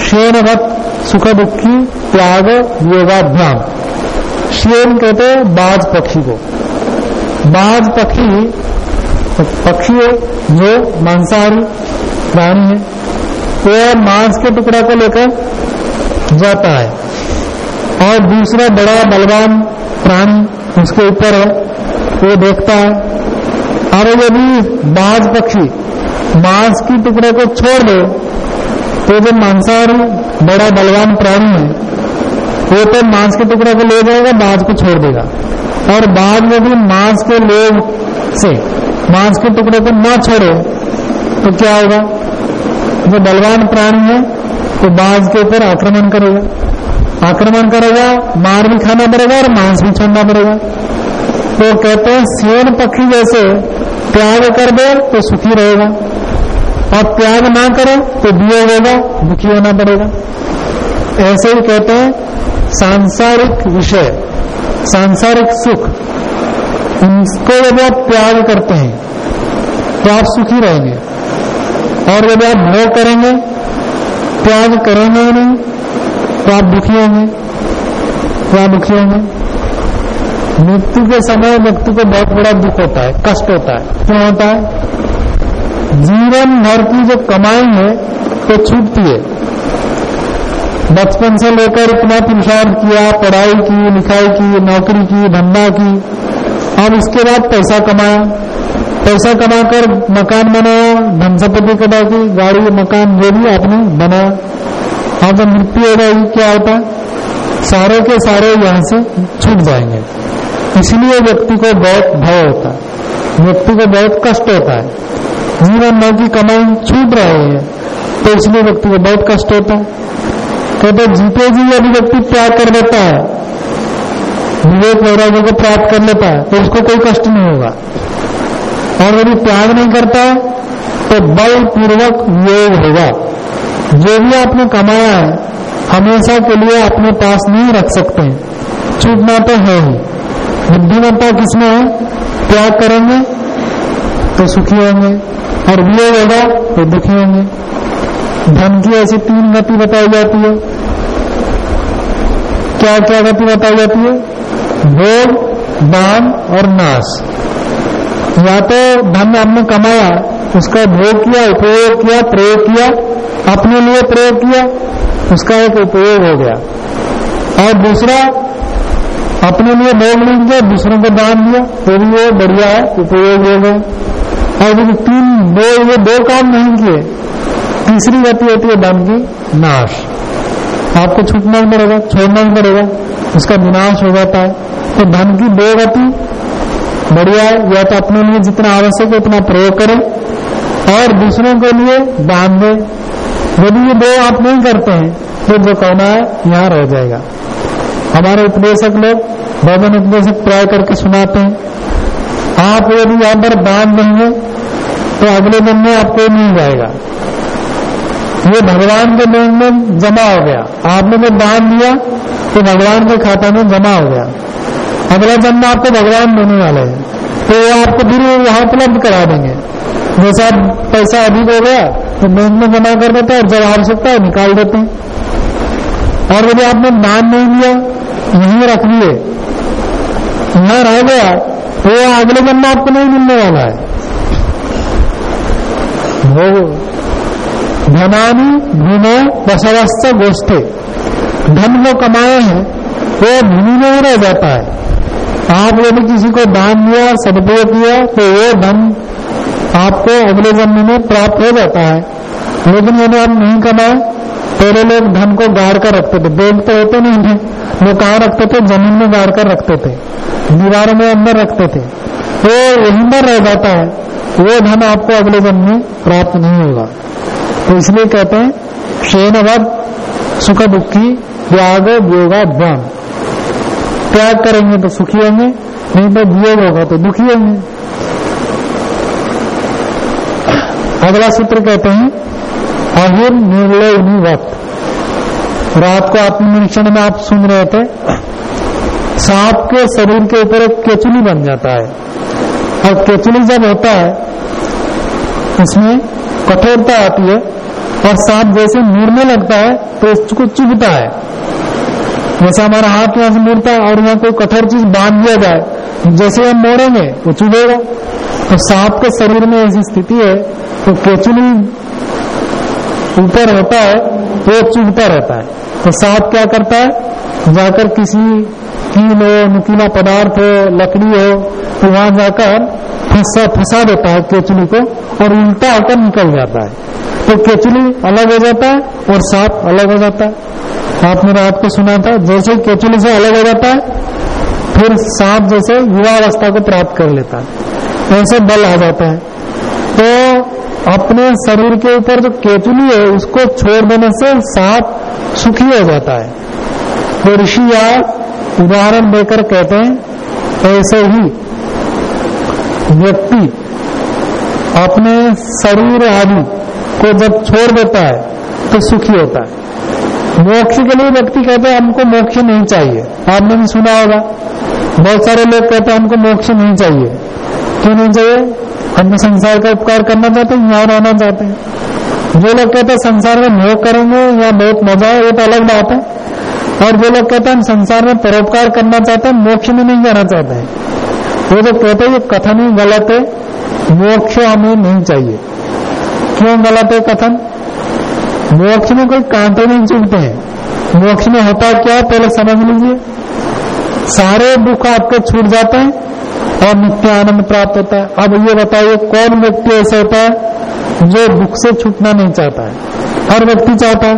शेनवत सुख दुखी त्याग योगाभ्याम। शेन कहते हैं, बाज पक्षी को। बाज पक्षी तो पक्षी जो मांसाहारी प्राणी है, वो मांस के टुकड़ा को लेकर जाता है। और दूसरा बड़ा बलवान प्राणी उसके ऊपर है, वो देखता है और यदि बाज पक्षी मांस की टुकड़े को छोड़ दो तो जो मांसाहारी बड़ा बलवान प्राणी है, वो तो मांस के टुकड़े को ले जाएगा बाज को छोड़ देगा। और बाद में भी मांस के लोग से, मांस के टुकड़े को ना छोड़े तो क्या होगा? जो बलवान प्राणी है तो बाज के ऊपर आक्रमण करेगा। आक्रमण करेगा, मार भी खाना पड़ेगा और मांस भी छोड़ना पड़ेगा। तो कहते हैं, सेन पक्षी जैसे त्याग कर दे तो सुखी रहेगा। और त्याग ना करे तो वियोग होगा, दुखी होना पड़ेगा। ऐसे ही कहते हैं, सांसारिक विषय। सांसारिक सुख। इनको यदि आप त्याग करते हैं तो आप सुखी रहेंगे। और यदि आप भोग करेंगे, त्याग करेंगे नहीं तो आप दुखी होंगे। क्या दुखी होंगे। मृत्यु के समय व्यक्ति को बहुत बड़ा दुख होता है, कष्ट होता है। क्यों होता है? जीवन भर की जो कमाई है तो छूटती है। बचपन से लेकर इतना पुरुषार्थ किया, पढ़ाई की, लिखाई की, नौकरी की, धंधा की। अब इसके बाद पैसा कमाया। पैसा कमाकर मकान बनाया धन संपत्ति कटा की गाड़ी, मकान, जो भी आपने बनाया। हाँ जब मृत्यु हो जाएगी, क्या होता? है सारे के सारे यहाँ से छूट जाएँगे। इसलिए व्यक्ति को बहुत भय होता। है व्यक्ति को बहुत कष्ट होता है। जीवन भर की कमाई छूट रहे हैं तो इसलिए व्यक्ति को बहुत कष्ट होता। है तो जीते जी यदि व्यक्ति त्याग कर देता है। विवेक वैराग्य को प्राप्त कर लेता है तो उसको कोई कष्ट नहीं होगा। और यदि त्याग नहीं करता तो बलपूर्वक योग होगा। जो भी आपने कमाया है, हमेशा के लिए अपने पास नहीं रख सकते। छूटना तो है ही। बुद्धिमत्ता किसमें है? त्याग करेंगे तो सुखी होंगे। और वियोग होगा तो दुखी होंगे। धन की ऐसी तीन गति बताई जाती है। क्या क्या गति बताई जाती है? भोग, दान और नाश। या तो धन आपने कमाया, उसका भोग किया, उपयोग किया, प्रयोग किया, अपने लिए प्रयोग किया, उसका एक उपयोग हो गया। और दूसरा, अपने लिए भोग नहीं किया, दूसरों को दान दिया तो भी वो बढ़िया है, उपयोग हो गया और तीन, दो, ये दो काम नहीं किए। तीसरी गति होती है धन की, नाश। आपको छूटना ही पड़ेगा, छोड़ना ही पड़ेगा, उसका विनाश हो जाता है। तो धन की दो गति, बढ़िया है या तो अपने लिए जितना आवश्यक है उतना प्रयोग करें, और दूसरों के लिए दान दें। यदि ये दो आप नहीं करते हैं तो जो कहना है, यहाँ रह जाएगा। हमारे उपदेशक लोग भवन उपदेशक प्राय करके सुनाते हैं। आप यदि यहाँ पर दान देंगे तो अगले दिन में आपको मिल जाएगा। ये भगवान के बैंक में जमा हो गया। आपने जब दान दिया तो भगवान के खाता में जमा हो गया। अगला जन्म आपको भगवान देने वाले हैं। तो वो आपको फिर वहाँ उपलब्ध करा देंगे। जैसा पैसा अधिक हो गया तो बैंक में जमा कर देते हैं और जब आवश्यकता है निकाल देते हैं। और यदि आपने दान नहीं दिया, यहीं रख लिए। यहाँ रह गया तो अगले जन्म आपको नहीं मिलने वाला है। धनानी भूमो बसवस्त गोष्ठे। धन को कमाए हैं, वो भूमि में ही रह जाता है। आप यदि किसी को दान दिया, सदुपयोग किया तो वो धन आपको अगले जन्म में प्राप्त हो जाता है। लेकिन यदि आप नहीं कमाए पहले लोग धन को गाड़ कर रखते थे। बैंक तो होते नहीं थे। वो कहा रखते थे? ज़मीन में गाड़ कर रखते थे। दीवारों में अंदर रखते थे। तो यहीं पर रह जाता है। वो धन आपको अगले जन्म में प्राप्त नहीं होगा। तो इसलिए कहते हैं क्षेनवद सुख दुखी त्याग योगा ज्ञान। त्याग करेंगे तो सुखी होंगे, नहीं तो वियोग होगा तो दुखी होंगे। अगला सूत्र कहते हैं, अहिर निर्लय वक्त। रात को आत्मनिरीक्षण में आप सुन रहे थे, सांप के शरीर के ऊपर एक केचुली बन जाता है। और केचुली जब होता है, उसमें कठोरता आती है और सांप जैसे मुड़ने लगता है तो उसको चुभता है। जैसे हमारा हाथ यहाँ से मुड़ता है और यहाँ कोई कठोर चीज़ बाँध दिया जाए, जैसे हम मोड़ेंगे, वो चुभेगा। तो सांप के शरीर में ऐसी स्थिति है तो केचुली ऊपर होता है तो चुभता रहता है। तो सांप क्या करता है, जाकर किसी कील हो, नुकीला पदार्थ हो, लकड़ी हो तो वहाँ जाकर फंसा फंसा देता है केचुली को और उल्टा होकर निकल जाता है। तो केचुली अलग हो जाता है और सांप अलग हो जाता है। आपने रात को सुना था, जैसे केचुली से अलग हो जाता है, फिर सांप जैसे युवावस्था को प्राप्त कर लेता है। ऐसे बल आ जाता है। तो अपने शरीर के ऊपर जो केचुली है, उसको छोड़ देने से सांप सुखी हो जाता है। तो ऋषि या उदाहरण देकर कहते हैं, ऐसे ही व्यक्ति अपने शरीर आदि को जब छोड़ देता है तो सुखी होता है। मोक्ष के लिए व्यक्ति कहते हैं, हमको मोक्ष नहीं चाहिए। आपने भी सुना होगा, बहुत सारे लोग कहते हैं, हमको मोक्ष नहीं चाहिए। क्यों नहीं चाहिए? हम संसार का उपकार करना चाहते हैं, यहाँ रहना चाहते हैं। जो लोग कहते हैं, संसार में भोग करेंगे, या बहुत मज़ा है वो तो अलग बात है। और जो लोग कहते हैं, हम संसार में परोपकार करना चाहते हैं, मोक्ष में नहीं जाना चाहते हैं। वो जो कहते हैं, ये कथन ही गलत है, मोक्ष हमें नहीं चाहिए। क्यों गलत कथन? मोक्ष में कोई कांटे नहीं चुभते हैं। मोक्ष में होता क्या पहले समझ लीजिए। सारे दुख आपको छूट जाते हैं और नित्य आनंद प्राप्त होता है। अब ये बताइए, कौन व्यक्ति ऐसा होता है जो दुख से छूटना नहीं चाहता है? हर व्यक्ति चाहता है।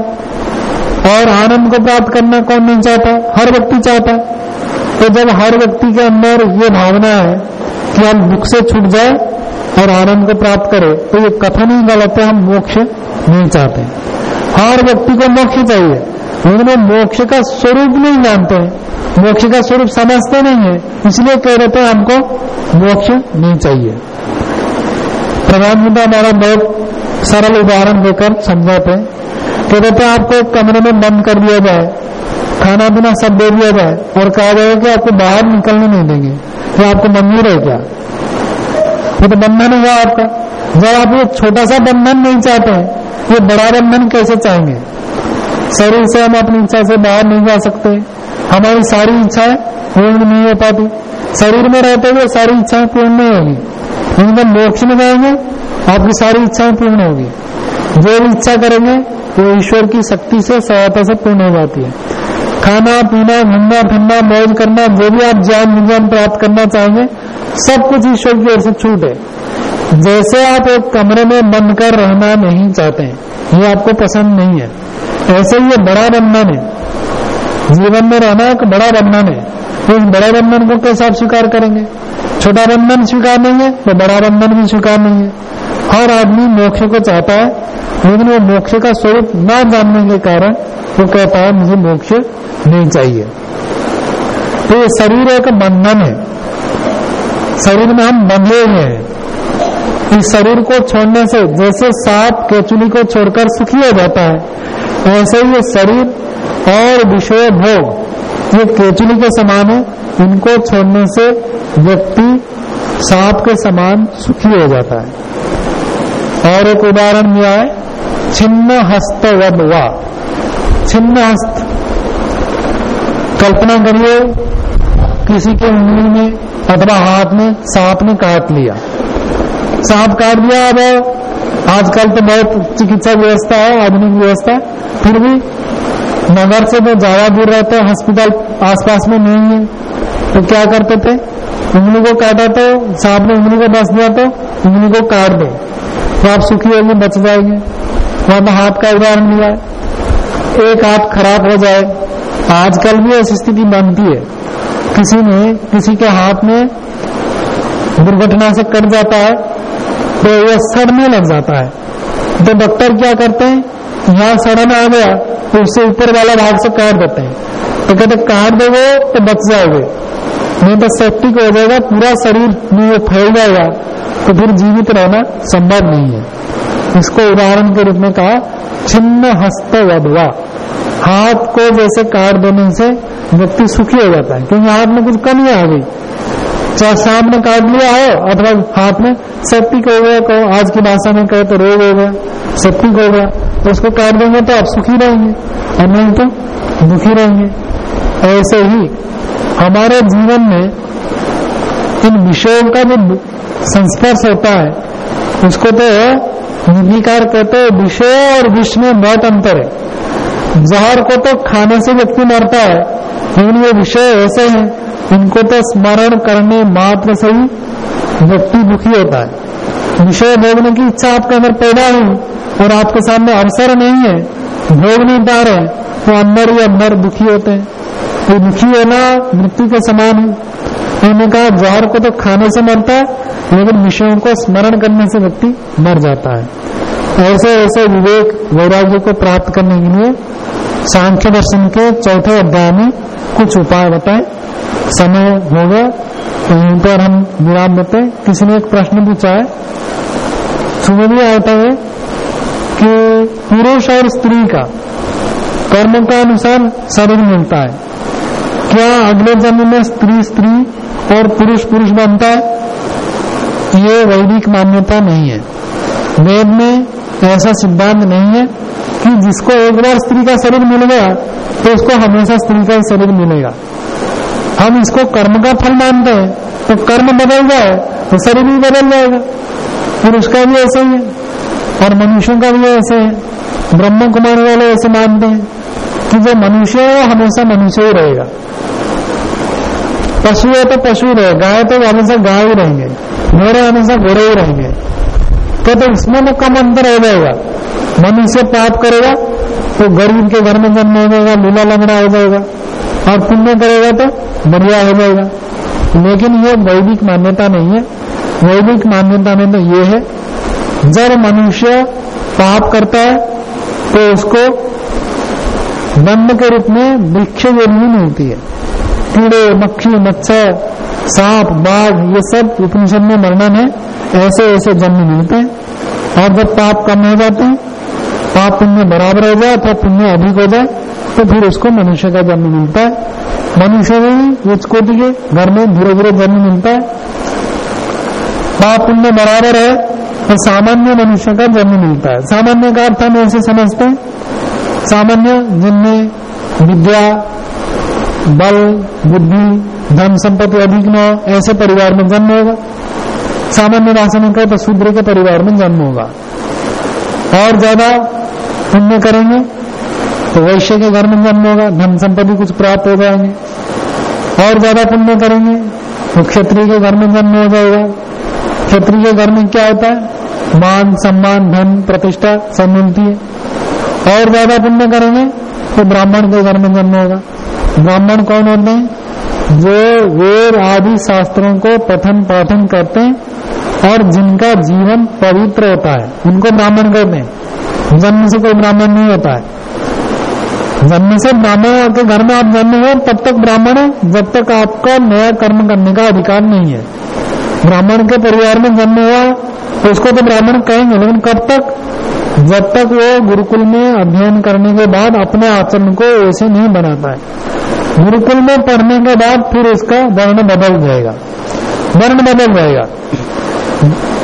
और आनंद को प्राप्त करना कौन नहीं चाहता हर व्यक्ति चाहता है। तो जब हर व्यक्ति के अंदर ये भावना है कि हम दुख से छूट जाए और आनंद को प्राप्त करें तो ये कथन ही गलत है, हम मोक्ष नहीं चाहते। हर व्यक्ति को मोक्ष चाहिए। वो मोक्ष का स्वरूप नहीं जानते हैं। मोक्ष का स्वरूप समझते नहीं है। इसलिए कह रहे थे, हमको मोक्ष नहीं चाहिए। प्रधानमंत्री हमारा बहुत सरल उदाहरण देकर समझाते कह रहे थे, आपको एक कमरे में बंद कर दिया जाए, खाना पीना सब दे दिया जाए, और कहा जाएगा कि आपको बाहर निकलने नहीं देंगे। तो आपको मंजूर है क्या? तो बंधन हुआ आपका। जब आप ये छोटा सा बंधन नहीं चाहते हैं ये बड़ा बंधन कैसे चाहेंगे? शरीर से हम अपनी इच्छा से बाहर नहीं जा सकते। हमारी सारी इच्छाएँ पूर्ण नहीं हो पाती। शरीर में रहते हुए सारी इच्छाएँ पूर्ण नहीं होगी। जब मोक्ष में जाएँगे, आपकी सारी इच्छाएँ पूर्ण होगी। जो इच्छा करेंगे, वो ईश्वर की शक्ति से, सहायता से पूर्ण हो जाती है। खाना, पीना, घूमना, फिरना, मौज करना, जो भी आप ज्ञान विज्ञान प्राप्त करना चाहेंगे, सब कुछ ईश्वर की ओर से छूट है। जैसे आप एक कमरे में बंद कर रहना नहीं चाहते, ये आपको पसंद नहीं है। ऐसे ये बड़ा बंधन है। जीवन में रहना एक बड़ा बंधन है। तो इस बड़े बंधन को कैसे आप स्वीकार करेंगे? छोटा बंधन स्वीकार नहीं है तो बड़ा बंधन भी स्वीकार नहीं है। हर आदमी मोक्ष को चाहता है, लेकिन वो मोक्ष का स्वरूप न जानने के कारण वो कहता है, मुझे मोक्ष नहीं चाहिए। तो ये शरीर एक बंधन है। शरीर में हम बंधे हुए हैं। इस शरीर को छोड़ने से जैसे सांप केचुली को छोड़कर सुखी हो जाता है ऐसे ही ये शरीर और विषय भोग, ये केचुली के समान है, इनको छोड़ने से व्यक्ति सांप के समान सुखी हो जाता है। और एक उदाहरण दिया है, छिन्न हस्त वधवा छिन्न हस्त, कल्पना करिए, किसी के उंगली में अथवा हाथ में सांप ने काट लिया। सांप काट दिया, अब आजकल तो बहुत चिकित्सा व्यवस्था है, आधुनिक व्यवस्था, फिर भी नगर से तो ज़्यादा दूर रहते हैं, हॉस्पिटल आसपास में नहीं है तो क्या करते थे? उंगली को काटा तो सांप ने उंगली को बस दिया तो उंगली को काट दो। तो आप सुखी होंगे, बच जाएँगे। वहाँ तो हाथ का उदाहरण लिया एक हाथ खराब हो जाए, आजकल भी ऐसी स्थिति बनती है। किसी ने किसी के हाथ में दुर्घटना से कट जाता है तो वो सड़ने लग जाता है। तो डॉक्टर क्या करते हैं? यहाँ सड़न आ गया तो उससे ऊपर वाला भाग से काट देते हैं। तो कहते काट दोगे तो बच जाओगे। नहीं तो सेफ्टी को हो जाएगा, पूरा शरीर में फैल जाएगा। तो फिर जीवित रहना संभव नहीं है। इसको उदाहरण के रूप में कहा, छिन्न हस्त वधवा। हाथ को जैसे काट देने से व्यक्ति सुखी हो जाता है, क्योंकि हाथ में कुछ कमी आ गई। चाहे सामने काट लिया हो, अथवा हाथ में सेप्टिक हो गया, कहो, आज की भाषा में कहे तो रोग हो गया सेप्टिक हो गया तो उसको काट देंगे तो आप सुखी रहेंगे, और नहीं तो दुखी रहेंगे। ऐसे ही हमारे जीवन में इन विषयों का जो संस्पर्श होता है। उसको तो निर्विकार कहते हैं, विषय और विष में बहुत अंतर है। जहर को तो खाने से व्यक्ति मरता है, लेकिन ये विषय ऐसे हैं, इनको तो स्मरण करने मात्र से ही व्यक्ति दुखी होता है। विषय भोगने की इच्छा आपके अंदर पैदा हुई, और आपके सामने अवसर नहीं है, भोग नहीं पा रहे तो अंदर ही अंदर दुखी होते हैं। तो दुखी होना मृत्यु के समान है। उन्होंने कहा जहर को तो खाने से मरता है, लेकिन विषयों को स्मरण करने से व्यक्ति मर जाता है। ऐसे ऐसे विवेक वैराग्य को प्राप्त करने के लिए सांख्य दर्शन के चौथे अध्याय में कुछ उपाय बताए। समय हो गया तो यहीं पर हम विराम देते किसी ने एक प्रश्न पूछा है? सुबह भी आता है कि पुरुष और स्त्री का कर्म का अनुसार शरीर मिलता है। क्या अगले जन्म में स्त्री स्त्री और पुरुष पुरुष बनता है, ये वैदिक मान्यता नहीं है। वेद में ऐसा सिद्धांत नहीं है कि जिसको एक बार स्त्री का शरीर मिल गया तो उसको हमेशा स्त्री का ही शरीर मिलेगा। हम इसको कर्म का फल मानते हैं तो कर्म बदल जाए तो शरीर भी बदल जाएगा। पुरुष का भी ऐसे ही है, और मनुष्यों का भी ऐसे है। ब्रह्म कुमारी वाले ऐसे मानते हैं कि जो मनुष्य है, वो हमेशा मनुष्य ही रहेगा। पशु है तो पशु रहे गाय तो हमेशा गाय ही रहेंगे। घोड़े हमेशा घोड़े ही रहेंगे। तो, तो इसमें तो कम अंतर हो जाएगा। मनुष्य पाप करेगा तो गरीब के घर में जन्म हो जाएगा लीला लंगड़ा हो जाएगा और पुण्य करेगा तो बढ़िया हो जाएगा। लेकिन ये वैदिक मान्यता नहीं है। वैदिक मान्यता में तो ये है जब मनुष्य पाप करता है तो उसको दंड के रूप में वृक्ष ज़रूरी मिलती है। कीड़े, मक्खी, मच्छर, सांप, बाघ, ये सब उपनिषद में वर्णन है, ऐसे ऐसे जन्म मिलते हैं। और जब पाप कम हो जाते हैं, पाप पुण्य बराबर हो जाए अथवा पुण्य अधिक हो जाए तो फिर उसको मनुष्य का जन्म मिलता है। मनुष्य में भी उच्च कोटि के घर में धीरे धीरे जन्म मिलता है। पाप पुण्य बराबर है तो सामान्य मनुष्य का जन्म मिलता है। सामान्य का अर्थ हम ऐसे समझते हैं। सामान्य जिनमें विद्या बल, बुद्धि, धन संपत्ति अधिक न हो, ऐसे परिवार में जन्म होगा। सामान्य भाषा में कहे तो शूद्र के परिवार में जन्म होगा। और ज़्यादा पुण्य करेंगे तो वैश्य के घर में जन्म होगा, धन संपत्ति कुछ प्राप्त हो जाएँगे। और ज़्यादा पुण्य करेंगे तो क्षत्रिय के घर में जन्म हो जाएगा। क्षत्रिय के घर में क्या होता है? मान, सम्मान, धन, प्रतिष्ठा, सब मिलती है। और ज़्यादा पुण्य करेंगे तो ब्राह्मण के घर में जन्म होगा। ब्राह्मण कौन होते हैं? जो वेद आदि शास्त्रों को पठन पाठन करते हैं और जिनका जीवन पवित्र होता है, उनको ब्राह्मण कहते हैं। जन्म से कोई ब्राह्मण नहीं होता है। जन्म से ब्राह्मण के घर में आप जन्म हो, तब तक ब्राह्मण है, जब तक आपका नया कर्म करने का अधिकार नहीं है। ब्राह्मण के परिवार में जन्म हुआ तो उसको तो ब्राह्मण कहेंगे, लेकिन कब तक? जब तक वो गुरुकुल में अध्ययन करने के बाद अपने आचरण को ऐसे नहीं बनाता है। गुरुकुल में पढ़ने के बाद फिर उसका वर्ण बदल जाएगा। वर्ण बदल जाएगा।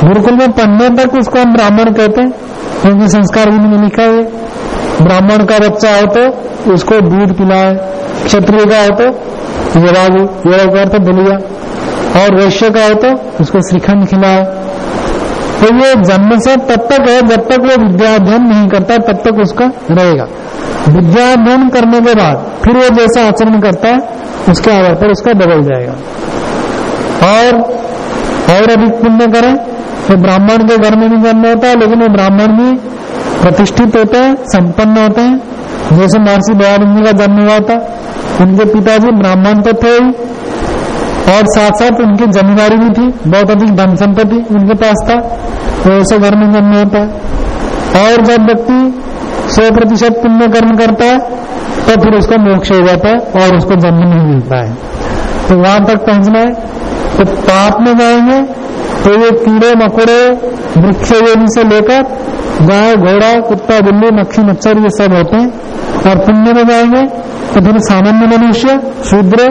गुरुकुल में पढ़ने तक उसको हम ब्राह्मण कहते हैं, क्योंकि संस्कार विधि में लिखा है। ब्राह्मण का बच्चा हो तो उसको दूध पिलाए, क्षत्रिय का हो तो यवागु यवागु का अर्थ बलिया। और वैश्य का हो तो उसको श्रीखंड खिलाए। तो ये जन्म से तब तक है जब तक वो विद्याध्ययन नहीं करता तब तक उसका रहेगा। विद्याध्ययन करने के बाद फिर वो जैसा आचरण करता है, उसके आधार पर उसका बदल जाएगा। और और अधिक पुण्य करें तो ब्राह्मण के घर में भी जन्म होता है, लेकिन वो ब्राह्मण भी प्रतिष्ठित होते हैं, संपन्न होते हैं। जैसे महर्षि दयानंद जी का जन्म हुआ था, उनके पिताजी ब्राह्मण तो थे ही और साथ साथ उनकी जमींदारी भी थी, बहुत अधिक धन संपत्ति उनके पास था तो ऐसे घर में जन्म होता है। और जब व्यक्ति सौ प्रतिशत पुण्य कर्म करता है तो फिर उसका मोक्ष हो जाता है और उसको जन्म नहीं मिलता है। तो वहाँ तक पहुँचना है तो पाप में जाएँगे तो ये कीड़े मकोड़े, वृक्ष से लेकर गाय, घोड़ा, कुत्ता, बिल्ली, मक्खी, मच्छर ये सब होते हैं। और पुण्य में जाएँगे तो फिर सामान्य मनुष्य, शूद्र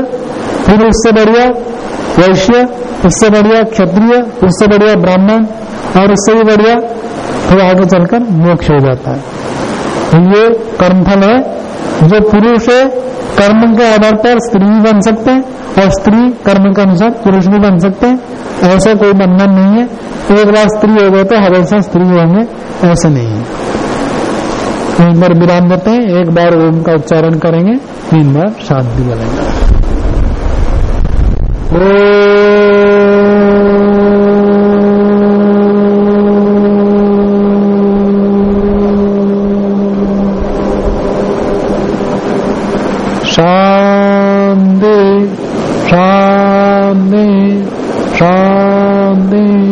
फिर उससे बढ़िया वैश्य, उससे बढ़िया क्षत्रिय, उससे बढ़िया ब्राह्मण और उससे भी बढ़िया फिर आगे चलकर मोक्ष हो जाता है। तो ये कर्मफल है जो पुरुष है, कर्म के आधार पर स्त्री भी बन सकते हैं और स्त्री कर्म के अनुसार पुरुष भी बन सकते हैं। ऐसा कोई बंधन नहीं है। एक बार स्त्री हो गए तो हमेशा स्त्री होंगे, ऐसा नहीं है। एक बार विराम देते हैं, एक बार ओम का उच्चारण करेंगे, तीन बार शांति करेंगे Shanti, Shanti, Shanti.